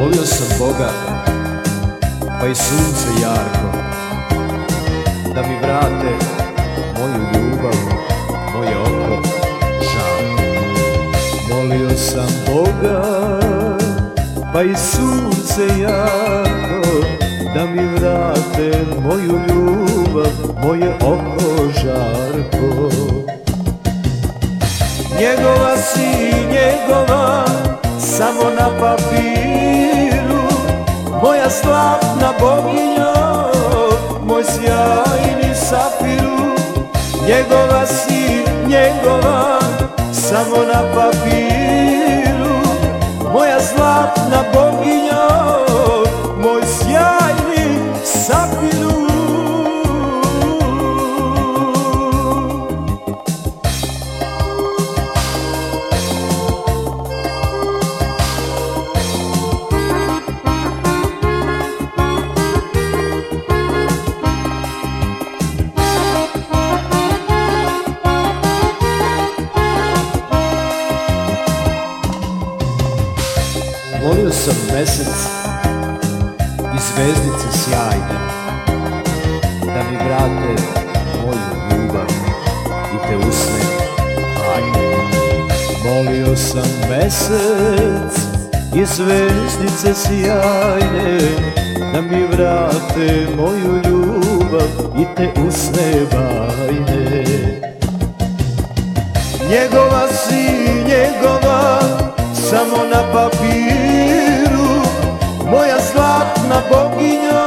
Molio sam Boga, pa i sunce jarko Da mi vrate moju ljubav, moje oko žarko Molio sam Boga, pa i sunce jarko Da mi vrate moju ljubav, moje oko žarko. Njegova si njegova samo na papiru Moja slavna boginja, moj sjajni safiru Njegova si njegova samo na papiru. Moja zlatna boginja, Molio sam mesec i zvezdice sjajne Da mi vrate moju ljubav i te usne hajne Molio sam mesec i zvezdice sjajne Da mi vrate moju ljubav i te usne bajne. Njegova si njegova samo na papiru boginja,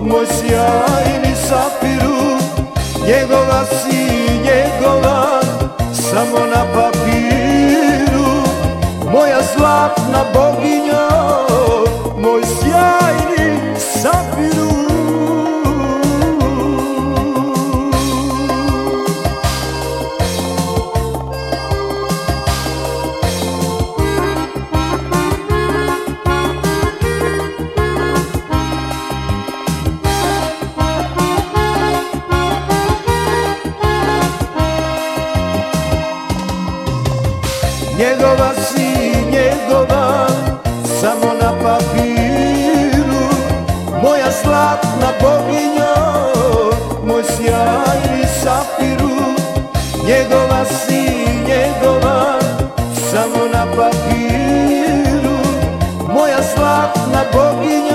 moj sjajni safiru Njegova si njegova samo na papiru. Moja zlatna boginja, moj sjajni safiru Njegova si njegova samo na papiru. Moja zlatna boginja, moj sjajni safiru Njegova si njegova samo na papiru. Moja zlatna boginja